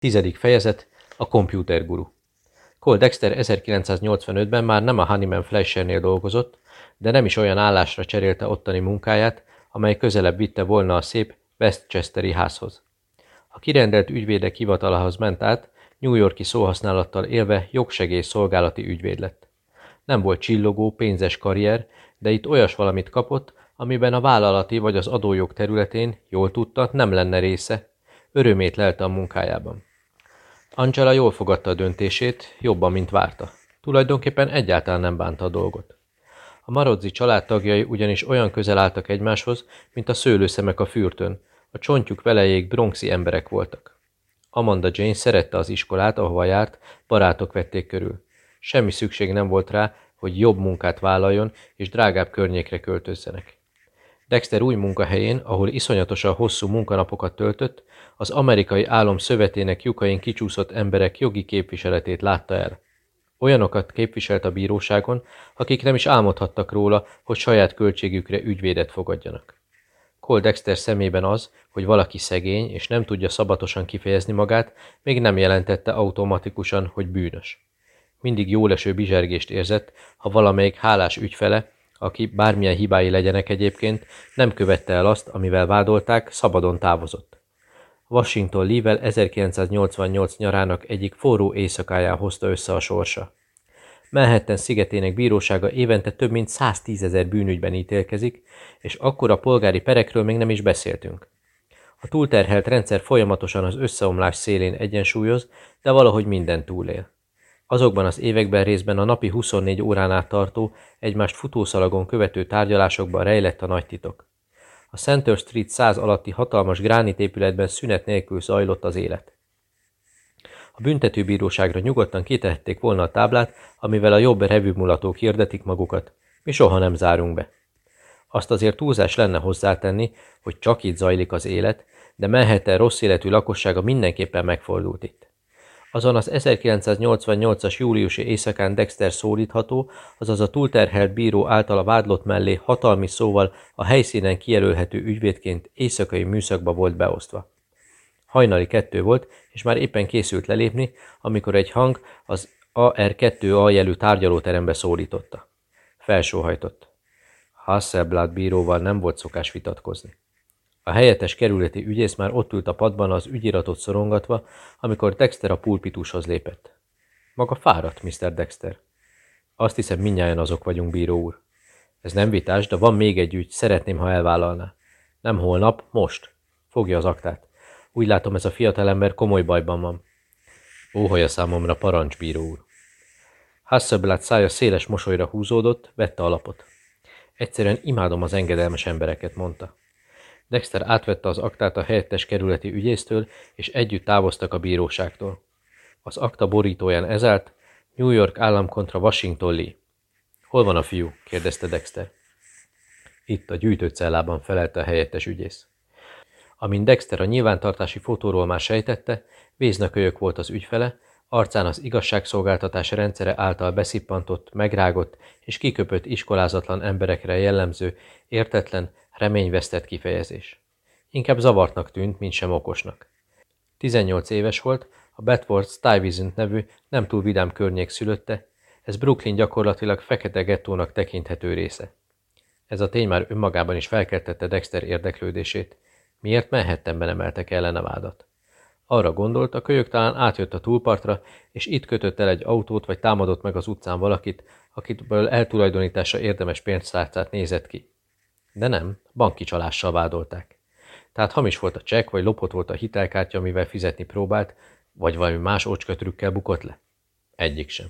Tizedik fejezet, a kompjúterguru. Cole Dexter 1985-ben már nem a Honeyman Fleischernél dolgozott, de nem is olyan állásra cserélte ottani munkáját, amely közelebb vitte volna a szép Westchesteri házhoz. A kirendelt ügyvédek hivatalához ment át, New Yorki szóhasználattal élve jogsegély szolgálati ügyvéd lett. Nem volt csillogó, pénzes karrier, de itt olyas valamit kapott, amiben a vállalati vagy az adójog területén, jól tudta, nem lenne része, örömét lelte a munkájában. Angela jól fogadta a döntését, jobban, mint várta. Tulajdonképpen egyáltalán nem bánta a dolgot. A Marozzi család tagjai ugyanis olyan közel álltak egymáshoz, mint a szőlőszemek a fürtön. A csontjuk velejéig bronxi emberek voltak. Amanda Jane szerette az iskolát, ahova járt, barátok vették körül. Semmi szükség nem volt rá, hogy jobb munkát vállaljon és drágább környékre költözzenek. Dexter új munkahelyén, ahol iszonyatosan hosszú munkanapokat töltött, az amerikai álom szövetének lyukain kicsúszott emberek jogi képviseletét látta el. Olyanokat képviselt a bíróságon, akik nem is álmodhattak róla, hogy saját költségükre ügyvédet fogadjanak. Cole Dexter szemében az, hogy valaki szegény és nem tudja szabatosan kifejezni magát, még nem jelentette automatikusan, hogy bűnös. Mindig jóleső bizsergést érzett, ha valamelyik hálás ügyfele, aki bármilyen hibái legyenek egyébként, nem követte el azt, amivel vádolták, szabadon távozott. Washington Lee-vel 1988 nyarának egyik forró éjszakáján hozta össze a sorsa. Manhattan szigetének bírósága évente több mint 110 ezer bűnügyben ítélkezik, és akkor a polgári perekről még nem is beszéltünk. A túlterhelt rendszer folyamatosan az összeomlás szélén egyensúlyoz, de valahogy minden túlél. Azokban az években részben a napi 24 órán át tartó, egymást futószalagon követő tárgyalásokban rejlett a nagy titok. A Center Street 100 alatti hatalmas gránitépületben szünet nélkül zajlott az élet. A büntetőbíróságra nyugodtan kitehették volna a táblát, amivel a jobb revűmulatók hirdetik magukat. Mi soha nem zárunk be. Azt azért túlzás lenne hozzátenni, hogy csak itt zajlik az élet, de Manhattan rossz életű lakossága mindenképpen megfordult itt. Azon az 1988-as júliusi éjszakán Dexter szólítható, azaz a túlterhelt bíró által a vádlott mellé hatalmi szóval a helyszínen kijelölhető ügyvédként éjszakai műszakba volt beosztva. Hajnali kettő volt, és már éppen készült lelépni, amikor egy hang az AR2A jelű tárgyalóterembe szólította. Felsóhajtott. Hasselblad bíróval nem volt szokás vitatkozni. A helyettes kerületi ügyész már ott ült a padban az ügyiratot szorongatva, amikor Dexter a pulpitushoz lépett. Maga fáradt, Mr. Dexter. Azt hiszem, minnyáján azok vagyunk, bíró úr. Ez nem vitás, de van még egy ügy, szeretném, ha elvállalná. Nem holnap, most. Fogja az aktát. Úgy látom, ez a fiatalember komoly bajban van. Óhaja számomra parancs, bíró úr. Hasselblad szája széles mosolyra húzódott, vette a lapot. Egyszerűen imádom az engedelmes embereket, mondta. Dexter átvette az aktát a helyettes kerületi ügyésztől, és együtt távoztak a bíróságtól. Az akta borítóján ezelt New York állam kontra Washington Lee. Hol van a fiú? kérdezte Dexter. Itt a gyűjtőcellában felelte a helyettes ügyész. Amint Dexter a nyilvántartási fotóról már sejtette, véznökölyök volt az ügyfele, arcán az igazságszolgáltatás rendszere által beszippantott, megrágott és kiköpött iskolázatlan emberekre jellemző, értetlen, reményvesztett kifejezés. Inkább zavartnak tűnt, mint sem okosnak. 18 éves volt, a Bedford Stuyvesant nevű nem túl vidám környék szülötte, ez Brooklyn gyakorlatilag fekete gettónak tekinthető része. Ez a tény már önmagában is felkeltette Dexter érdeklődését. Miért Manhattanben emeltek ellen a vádat? Arra gondolt, a kölyök talán átjött a túlpartra, és itt kötött el egy autót, vagy támadott meg az utcán valakit, akitből eltulajdonításra érdemes pénztárcát nézett ki. De nem, banki csalással vádolták. Tehát hamis volt a csekk, vagy lopott volt a hitelkártya, amivel fizetni próbált, vagy valami más ócskatrükkel bukott le? Egyik sem.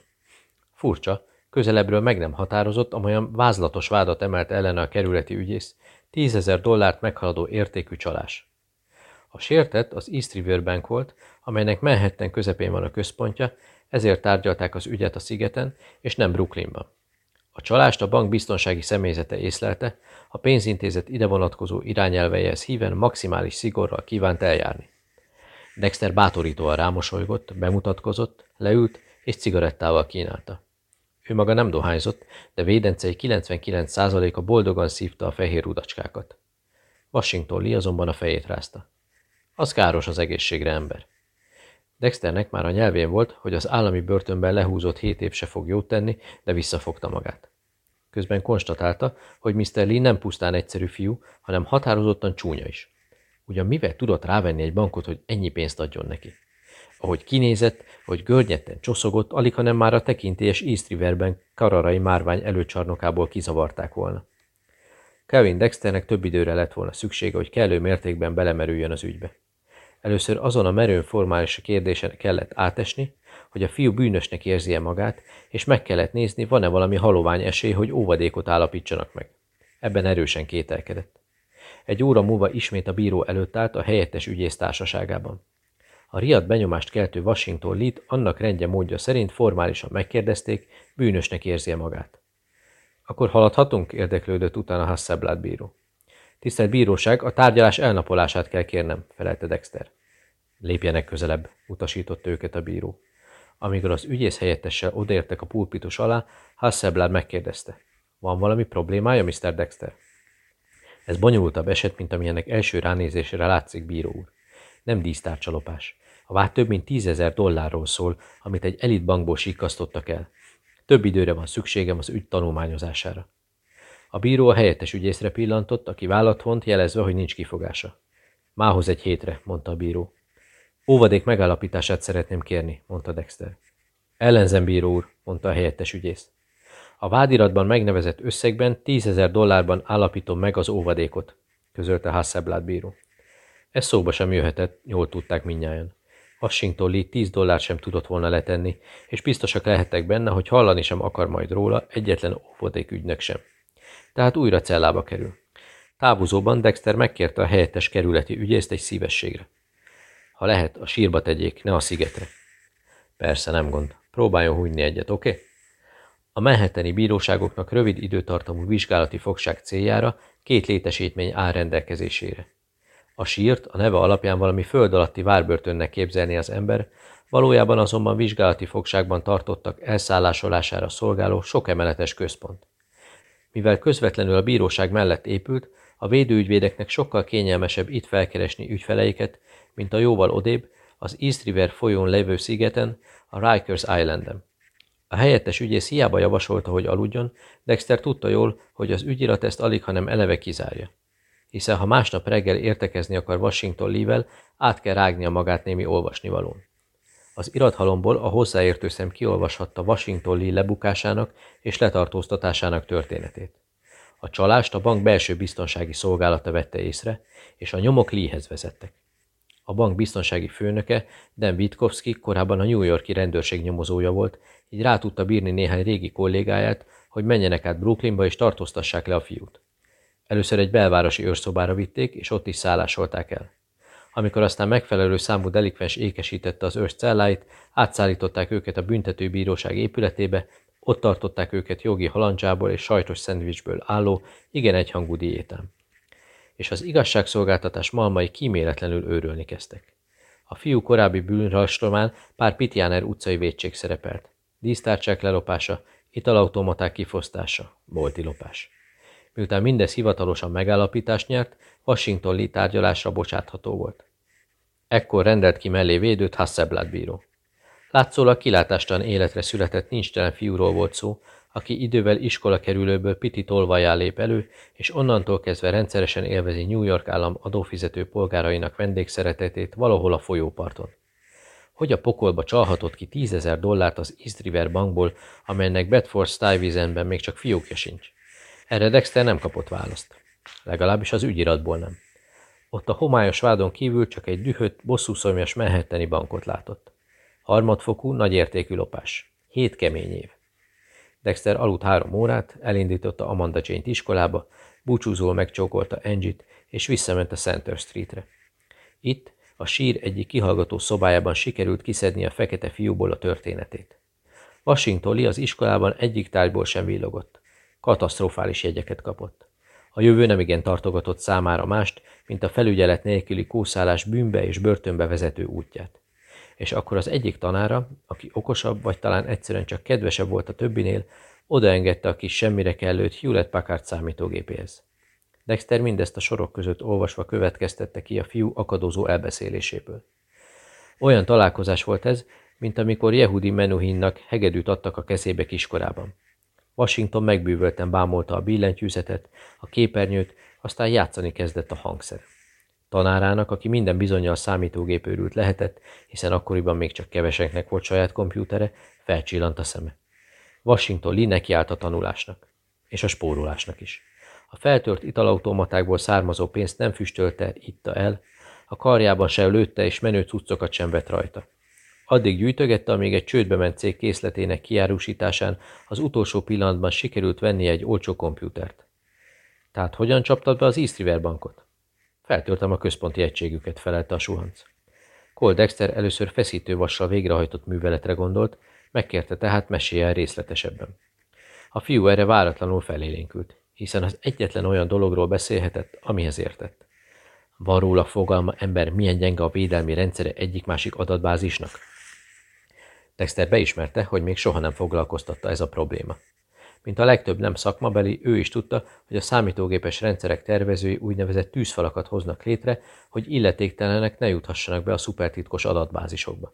Furcsa, közelebbről meg nem határozott, amolyan vázlatos vádat emelt ellene a kerületi ügyész, tízezer dollárt meghaladó értékű csalás. A sértett az East River Bank volt, amelynek Manhattan közepén van a központja, ezért tárgyalták az ügyet a szigeten, és nem Brooklynban. A csalást a bank biztonsági személyzete észlelte, a pénzintézet ide vonatkozó irányelveihez híven maximális szigorral kívánt eljárni. Dexter bátorítóan rámosolygott, bemutatkozott, leült és cigarettával kínálta. Ő maga nem dohányzott, de védencei 99%-a boldogan szívta a fehér rudacskákat. Washington Lee azonban a fejét rázta. Az káros az egészségre, ember. Dexternek már a nyelvén volt, hogy az állami börtönben lehúzott hét év se fog jót tenni, de visszafogta magát. Közben konstatálta, hogy Mr. Lee nem pusztán egyszerű fiú, hanem határozottan csúnya is. Ugyan mivel tudott rávenni egy bankot, hogy ennyi pénzt adjon neki? Ahogy kinézett, hogy görnyetten csoszogott, alig hanem már a tekintélyes East Riverben kararai márvány előcsarnokából kizavarták volna. Kevin Dexternek több időre lett volna szüksége, hogy kellő mértékben belemerüljön az ügybe. Először azon a merőn formális kérdésen kellett átesni, hogy a fiú bűnösnek érzi -e magát, és meg kellett nézni, van-e valami halovány esély, hogy óvadékot állapítsanak meg. Ebben erősen kételkedett. Egy óra múlva ismét a bíró előtt állt a helyettes ügyész társaságában. A riad benyomást keltő Washington Lee annak rendje módja szerint formálisan megkérdezték, bűnösnek érzi -e magát. Akkor haladhatunk? érdeklődött utána Hasselblad bíró. Tisztelt bíróság, a tárgyalás elnapolását kell kérnem, felelte Dexter. Lépjenek közelebb, utasította őket a bíró. Amikor az ügyész helyettessel odértek a pulpitus alá, Hasselblad megkérdezte. Van valami problémája, Mr. Dexter? Ez bonyolultabb eset, mint amilyennek első ránézésre látszik, bíró úr. Nem dísztárcsalopás. A vád több mint tízezer dollárról szól, amit egy elitbankból sikasztottak el. Több időre van szükségem az ügy tanulmányozására. A bíró a helyettes ügyészre pillantott, aki vállat vont, jelezve, hogy nincs kifogása. Mához egy hétre, mondta a bíró. Óvadék megállapítását szeretném kérni, mondta Dexter. Ellenzem, bíró úr, mondta a helyettes ügyész. A vádiratban megnevezett összegben tízezer dollárban állapítom meg az óvadékot, közölte Hasselblad bíró. Ez szóba sem jöhetett, jól tudták minnyáján. Washington Lee 10 dollár sem tudott volna letenni, és biztosak lehettek benne, hogy hallani sem akar majd róla egyetlen óvodék ügynök sem. Tehát újra cellába kerül. Távozóban Dexter megkérte a helyettes kerületi ügyészt egy szívességre. Ha lehet, a sírba tegyék, ne a szigetre. Persze, nem gond. Próbáljon hújni egyet, oké? Okay? A Manhattani bíróságoknak rövid időtartamú vizsgálati fogság céljára két létesítmény áll rendelkezésére. A sírt a neve alapján valami föld alatti várbörtönnek képzelni az ember, valójában azonban vizsgálati fogságban tartottak elszállásolására szolgáló sok emeletes központ. Mivel közvetlenül a bíróság mellett épült, a védőügyvédeknek sokkal kényelmesebb itt felkeresni ügyfeleiket, mint a jóval odébb, az East River folyón levő szigeten, a Rikers Islanden. A helyettes ügyész hiába javasolta, hogy aludjon, Dexter tudta jól, hogy az ügyirat ezt alig, hanem eleve kizárja hiszen ha másnap reggel értekezni akar Washington Lee-vel, át kell rágnia magát némi olvasnivalón. Az irathalomból a hozzáértő szem kiolvashatta Washington Lee lebukásának és letartóztatásának történetét. A csalást a bank belső biztonsági szolgálata vette észre, és a nyomok Leehez vezettek. A bank biztonsági főnöke, Dan Witkowski korábban a New Yorki rendőrség nyomozója volt, így rá tudta bírni néhány régi kollégáját, hogy menjenek át Brooklynba és tartóztassák le a fiút. Először egy belvárosi őrszobára vitték, és ott is szállásolták el. Amikor aztán megfelelő számú delikvens ékesítette az őrs celláit, átszállították őket a büntetőbíróság épületébe, ott tartották őket jogi halandzsából és sajtos szendvicsből álló, igen egyhangú diétán. És az igazságszolgáltatás malmai kíméletlenül őrölni kezdtek. A fiú korábbi bűnrastromán pár Pitjáner utcai védség szerepelt. Dísztárcsák lelopása, italautomaták kifosztása, bolti lopás. Miután mindez hivatalosan megállapítást nyert, Washington tárgyalásra bocsátható volt. Ekkor rendelt ki mellé védőt Hasselblad bíró. Látszólag kilátástalan életre született nincstelen fiúról volt szó, aki idővel iskola kerülőből piti tolvajá lép elő, és onnantól kezdve rendszeresen élvezi New York állam adófizető polgárainak vendégszeretetét valahol a folyóparton. Hogy a pokolba csalhatott ki tízezer dollárt az East River bankból, amelynek Bedford Stuyvesantben még csak fiókja sincs? Erre Dexter nem kapott választ. Legalábbis az ügyiratból nem. Ott a homályos vádon kívül csak egy dühött, bosszúszomjas mehetteni bankot látott. Harmadfokú, nagyértékű lopás. Hét kemény év. Dexter aludt három órát, elindította Amanda Jane-t iskolába, búcsúzól megcsókolta Angie-t, és visszament a Center Streetre. Itt, a sír egyik kihallgató szobájában sikerült kiszedni a fekete fiúból a történetét. Washington Lee az iskolában egyik tárgyból sem villogott katasztrofális jegyeket kapott. A jövő nem igen tartogatott számára mást, mint a felügyelet nélküli kószálás bűnbe és börtönbe vezető útját. És akkor az egyik tanára, aki okosabb, vagy talán egyszerűen csak kedvesebb volt a többinél, odaengedte a kis semmire kellőt Hewlett Packard számítógépéhez. Dexter mindezt a sorok között olvasva következtette ki a fiú akadozó elbeszéléséből. Olyan találkozás volt ez, mint amikor Yehudi Menuhinnak hegedűt adtak a kezébe kiskorában. Washington megbűvölten bámolta a billentyűzetet, a képernyőt, aztán játszani kezdett a hangszer. Tanárának, aki minden bizonyal számítógép őrült lehetett, hiszen akkoriban még csak keveseknek volt saját kompjútere, felcsillant a szeme. Washington Lee nekiállt a tanulásnak, és a spórolásnak is. A feltört italautomatákból származó pénzt nem füstölte, itta el, a karjában se lőtte és menő cuccokat sem vett rajta. Addig gyűjtögette, amíg egy csődbe ment cég készletének kiárusításán az utolsó pillanatban sikerült venni egy olcsó kompjútert. Tehát hogyan csaptad be az East River bankot? Feltöltem a központi egységüket, felelte a suhanc. Cole Dexter először feszítővassal végrehajtott műveletre gondolt, megkérte tehát mesélje el részletesebben. A fiú erre váratlanul felélénkült, hiszen az egyetlen olyan dologról beszélhetett, amihez értett. Van róla fogalma ember, milyen gyenge a védelmi rendszere egyik-másik adatbázisnak? Dexter beismerte, hogy még soha nem foglalkoztatta ez a probléma. Mint a legtöbb nem szakmabeli, ő is tudta, hogy a számítógépes rendszerek tervezői úgynevezett tűzfalakat hoznak létre, hogy illetéktelenek ne juthassanak be a szupertitkos adatbázisokba.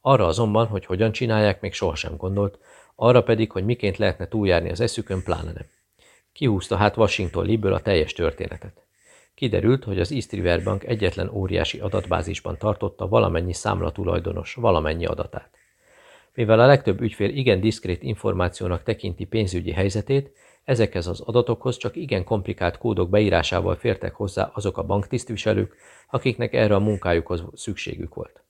Arra azonban, hogy hogyan csinálják, még sohasem gondolt, arra pedig, hogy miként lehetne túljárni az eszükön, pláne nem. Kihúzta hát Washington Lee-ből a teljes történetet. Kiderült, hogy az East River Bank egyetlen óriási adatbázisban tartotta valamennyi számlatulajdonos valamennyi adatát. Mivel a legtöbb ügyfél igen diszkrét információnak tekinti pénzügyi helyzetét, ezekhez az adatokhoz csak igen komplikált kódok beírásával fértek hozzá azok a banktisztviselők, akiknek erre a munkájukhoz szükségük volt.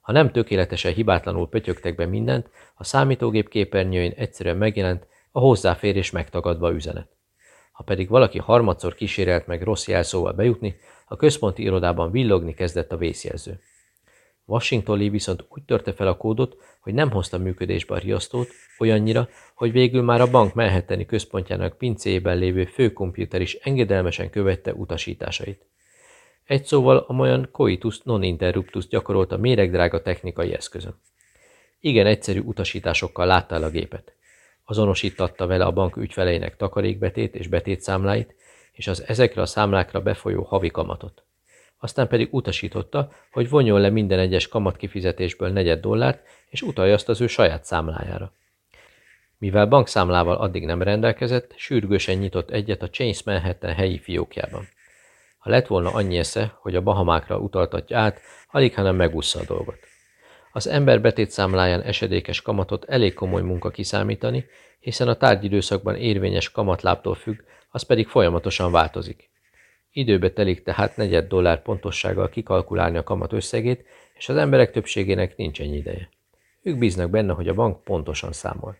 Ha nem tökéletesen hibátlanul pötyögtek be mindent, a számítógép képernyőjén egyszerűen megjelent a hozzáférés megtagadva üzenet. Ha pedig valaki harmadszor kísérelt meg rossz jelszóval bejutni, a központi irodában villogni kezdett a vészjelző. Washington Lee viszont úgy törte fel a kódot, hogy nem hozta működésbe a riasztót, olyannyira, hogy végül már a bank Manhattani központjának pincéjében lévő főkomputer is engedelmesen követte utasításait. Egy szóval amolyan coitus non interruptus gyakorolt a méregdrága technikai eszközön. Igen egyszerű utasításokkal látta a gépet. Azonosítatta vele a bank ügyfeleinek takarékbetét és betétszámláit, és az ezekre a számlákra befolyó havi kamatot aztán pedig utasította, hogy vonjon le minden egyes kamat kifizetésből negyed dollárt, és utalja azt az ő saját számlájára. Mivel bankszámlával addig nem rendelkezett, sürgősen nyitott egyet a Chase Manhattan helyi fiókjában. Ha lett volna annyi esze, hogy a Bahamákra utaltatja át, alig hanem megúszza a dolgot. Az ember betétszámláján esedékes kamatot elég komoly munka kiszámítani, hiszen a tárgyidőszakban érvényes kamatláptól függ, az pedig folyamatosan változik. Időbe telik tehát negyed dollár pontossággal kikalkulálni a kamat összegét, és az emberek többségének nincs ennyi ideje. Ők bíznak benne, hogy a bank pontosan számol.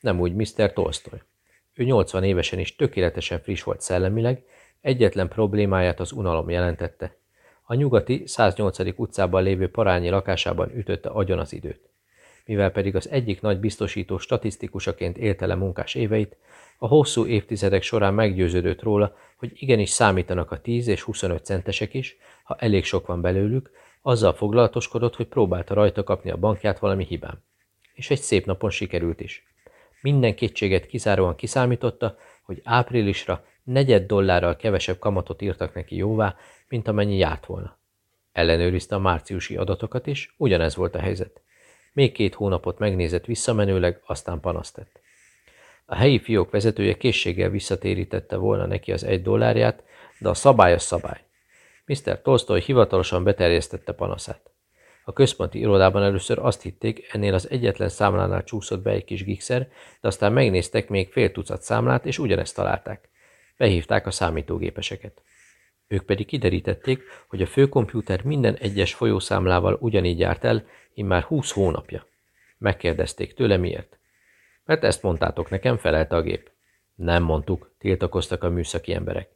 Nem úgy Mr. Tolstoy. Ő 80 évesen is tökéletesen friss volt szellemileg, egyetlen problémáját az unalom jelentette. A nyugati 108. utcában lévő parányi lakásában ütötte agyon az időt. Mivel pedig az egyik nagy biztosító statisztikusaként élte le munkás éveit, a hosszú évtizedek során meggyőződött róla, hogy igenis számítanak a 10 és 25 centesek is, ha elég sok van belőlük, azzal foglalatoskodott, hogy próbálta rajta kapni a bankját valami hibán. És egy szép napon sikerült is. Minden kétséget kizáróan kiszámította, hogy áprilisra negyed dollárral kevesebb kamatot írtak neki jóvá, mint amennyi járt volna. Ellenőrizte a márciusi adatokat is, ugyanez volt a helyzet. Még két hónapot megnézett visszamenőleg, aztán panaszt tett. A helyi fiók vezetője készséggel visszatérítette volna neki az egy dollárját, de a szabály a szabály. Mr. Tolstoy hivatalosan beterjesztette panaszát. A központi irodában először azt hitték, ennél az egyetlen számlánál csúszott be egy kis gigszer, de aztán megnéztek még fél tucat számlát, és ugyanezt találták. Behívták a számítógépeseket. Ők pedig kiderítették, hogy a főkomputer minden egyes folyószámlával ugyanígy járt el, immár húsz hónapja. Megkérdezték tőle miért. Mert ezt mondtátok nekem, felelte a gép. Nem mondtuk, tiltakoztak a műszaki emberek.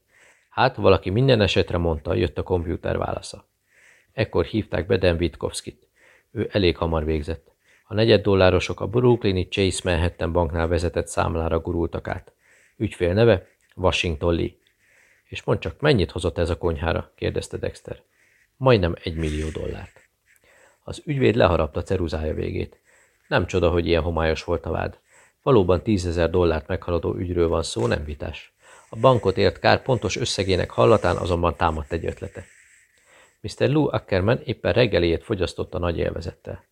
Hát, valaki minden esetre mondta, jött a kompjúter válasza. Ekkor hívták be Dan Witkowskit. Ő elég hamar végzett. A negyed dollárosok a Brooklyni Chase Manhattan banknál vezetett számlára gurultak át. Ügyfél neve? Washington Lee. És mondd csak, mennyit hozott ez a konyhára? kérdezte Dexter. Majdnem egy millió dollárt. Az ügyvéd leharapta ceruzája végét. Nem csoda, hogy ilyen homályos volt a vád. Valóban tízezer dollárt meghaladó ügyről van szó, nem vitás. A bankot ért kár pontos összegének hallatán azonban támadt egy ötlete. Mr. Lou Ackerman éppen reggeliét fogyasztotta nagy élvezettel.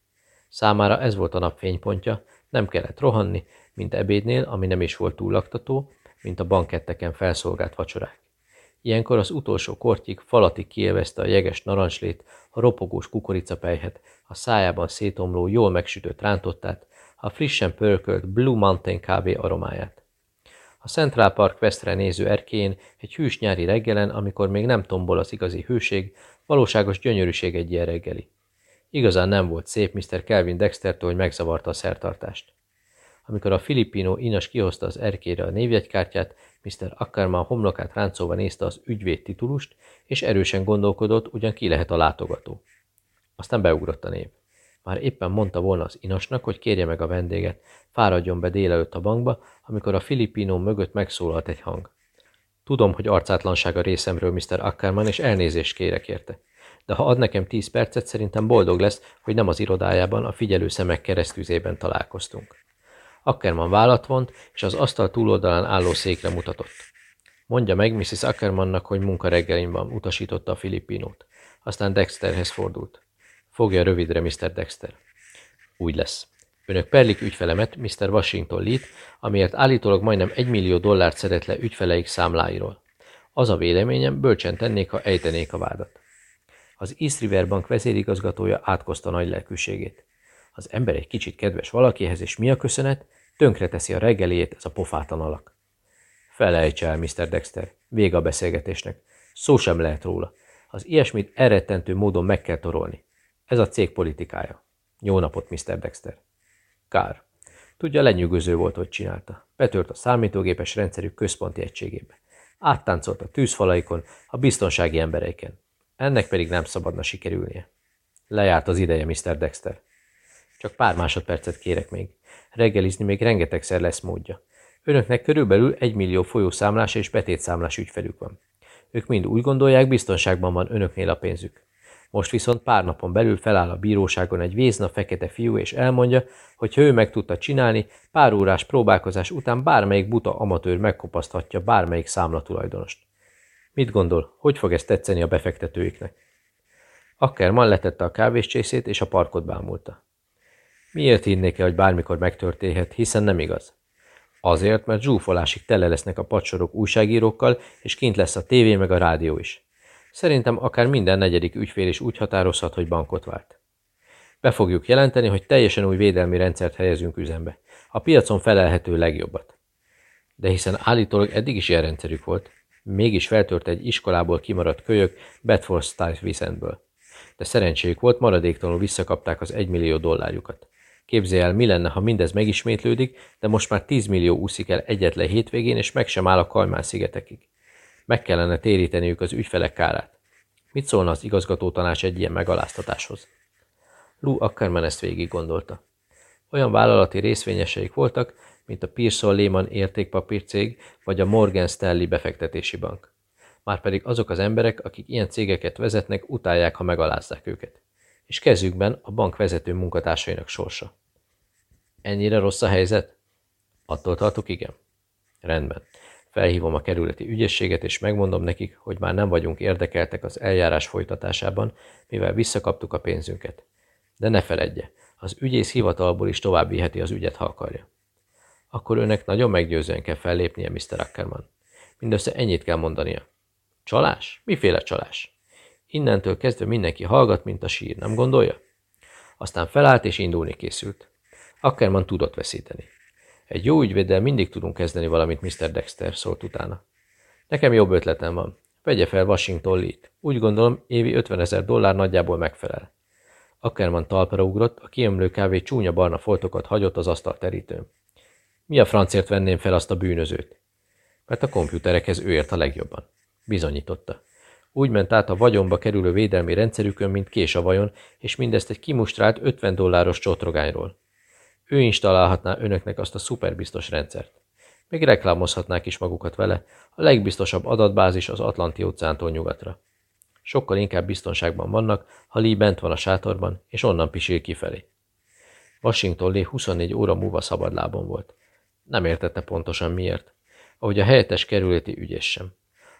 Számára ez volt a nap fénypontja, nem kellett rohanni, mint ebédnél, ami nem is volt túl laktató, mint a banketteken felszolgált vacsorák. Ilyenkor az utolsó kortyig falatig kielvezte a jeges narancslét, a ropogós kukoricapejhet, a szájában szétomló, jól megsütött rántottát, frissen pörkölt Blue Mountain kávé aromáját. A Central Park Westre néző erkén egy hűs nyári reggelen, amikor még nem tombol az igazi hőség, valóságos gyönyörűség egy ilyen reggeli. Igazán nem volt szép Mr. Kelvin Dextertől, hogy megzavarta a szertartást. Amikor a filipino inas kihozta az erkére a névjegykártyát, Mr. Ackerman homlokát ráncolva nézte az ügyvéd titulust, és erősen gondolkodott, ugyan ki lehet a látogató. Aztán beugrott a név. Már éppen mondta volna az inasnak, hogy kérje meg a vendéget, fáradjon be délelőtt a bankba, amikor a filipino mögött megszólalt egy hang. Tudom, hogy arcátlanság a részemről, Mr. Ackerman, és elnézést kérek érte. De ha ad nekem tíz percet, szerintem boldog lesz, hogy nem az irodájában, a figyelő szemek keresztüzében találkoztunk. Ackerman vállat vont, és az asztal túloldalán álló székre mutatott. Mondja meg Mrs. Ackermannak, hogy munka reggelin van, utasította a Filippinót. Aztán Dexterhez fordult. Fogja rövidre, Mr. Dexter. Úgy lesz. Önök perlik ügyfelemet, Mr. Washington Lee-t, amiért állítólag majdnem egy millió dollárt szedett le ügyfeleik számláiról. Az a véleményem, bölcsen tennék, ha ejtenék a vádat. Az East River Bank vezérigazgatója átkozta nagy lelkűségét. Az ember egy kicsit kedves valakihez, és mi a köszönet? Tönkreteszi a reggeléjét ez a pofátlan alak. Felejts el, Mr. Dexter, vége a beszélgetésnek. Szó sem lehet róla. Az ilyesmit elrettentő módon meg kell torolni. Ez a cég politikája. Jó napot, Mr. Dexter. Kár. Tudja, lenyűgöző volt, hogy csinálta. Betört a számítógépes rendszerük központi egységébe. Áttáncolt a tűzfalaikon, a biztonsági embereiken. Ennek pedig nem szabadna sikerülnie. Lejárt az ideje, Mr. Dexter. Csak pár másodpercet kérek még. Reggelizni még rengetegszer lesz módja. Önöknek körülbelül egy millió folyószámlás és betétszámlás ügyfelük van. Ők mind úgy gondolják, biztonságban van önöknél a pénzük. Most viszont pár napon belül feláll a bíróságon egy vézna fekete fiú, és elmondja, hogy ha ő meg tudta csinálni, pár órás próbálkozás után bármelyik buta amatőr megkopaszthatja bármelyik számlatulajdonost. Mit gondol, hogy fog ez tetszeni a befektetőiknek? Ackerman letette a kávéscsészét, és a parkot bámulta. Miért hinnék el, hogy bármikor megtörténhet, hiszen nem igaz? Azért, mert zsúfolásig tele lesznek a padsorok újságírókkal, és kint lesz a tévé meg a rádió is. Szerintem akár minden negyedik ügyfél is úgy határozhat, hogy bankot vált. Be fogjuk jelenteni, hogy teljesen új védelmi rendszert helyezünk üzembe. A piacon felelhető legjobbat. De hiszen állítólag eddig is ilyen rendszerük volt. Mégis feltört egy iskolából kimaradt kölyök Bedford Stuyvesantből. De szerencséjük volt, maradéktalanul visszakapták az egymillió dollárjukat. Képzelj el, mi lenne, ha mindez megismétlődik, de most már 10 millió úszik el egyetlen hétvégén, és meg sem áll a Kajmán szigetekig. Meg kellene téríteniük az ügyfelek kárát. Mit szólna az igazgató tanács egy ilyen megaláztatáshoz? Lou Ackerman ezt végig gondolta. Olyan vállalati részvényeseik voltak, mint a Pearson Lehman értékpapírcég vagy a Morgan Stanley befektetési bank. Márpedig azok az emberek, akik ilyen cégeket vezetnek, utálják, ha megalázzák őket. És kezükben a bank vezető munkatársainak sorsa. Ennyire rossz a helyzet? Attól tartok, igen. Rendben. Felhívom a kerületi ügyességet, és megmondom nekik, hogy már nem vagyunk érdekeltek az eljárás folytatásában, mivel visszakaptuk a pénzünket. De ne feledje, az ügyész hivatalból is tovább viheti az ügyet, ha akarja. Akkor önnek nagyon meggyőzően kell fellépnie, Mr. Ackerman. Mindössze ennyit kell mondania. Csalás? Miféle csalás? Innentől kezdve mindenki hallgat, mint a sír, nem gondolja? Aztán felállt és indulni készült. Ackerman tudott veszíteni. Egy jó ügyvéddel mindig tudunk kezdeni valamit, Mr. Dexter, szólt utána. Nekem jobb ötletem van. Vegye fel Washington Lee-t. Úgy gondolom, évi 50 ezer dollár nagyjából megfelel. Ackerman talpra ugrott, a kiömlő kávé csúnya barna foltokat hagyott az asztal terítőn. Mi a francért venném fel azt a bűnözőt? Mert a komputerekhez ő ért a legjobban. Bizonyította. Úgy ment át a vagyonba kerülő védelmi rendszerükön, mint kés a vajon, és mindezt egy kimustrált 50 dolláros csotrogányról. Ő installálhatná önöknek azt a szuperbiztos rendszert. Még reklámozhatnák is magukat vele, a legbiztosabb adatbázis az Atlanti óceántól nyugatra. Sokkal inkább biztonságban vannak, ha Lee bent van a sátorban, és onnan pisil kifelé. Washington Lee 24 óra múlva szabadlábon volt. Nem értette pontosan miért, ahogy a helyettes kerületi ügyes sem.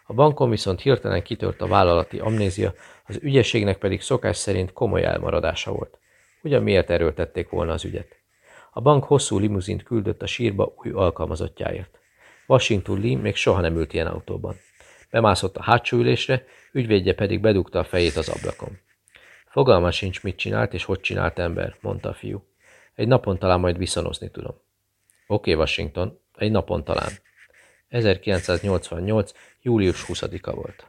A bankon viszont hirtelen kitört a vállalati amnézia, az ügyességnek pedig szokás szerint komoly elmaradása volt. Ugyan miért erőltették volna az ügyet? A bank hosszú limuzint küldött a sírba új alkalmazottjáért. Washington Lee még soha nem ült ilyen autóban. Bemászott a hátsó ülésre, ügyvédje pedig bedugta a fejét az ablakon. Fogalma sincs, mit csinált és hogy csinált ember, mondta a fiú. Egy napon talán majd viszonozni tudom. Oké, okay, Washington, egy napon talán. 1988. július 20-a volt.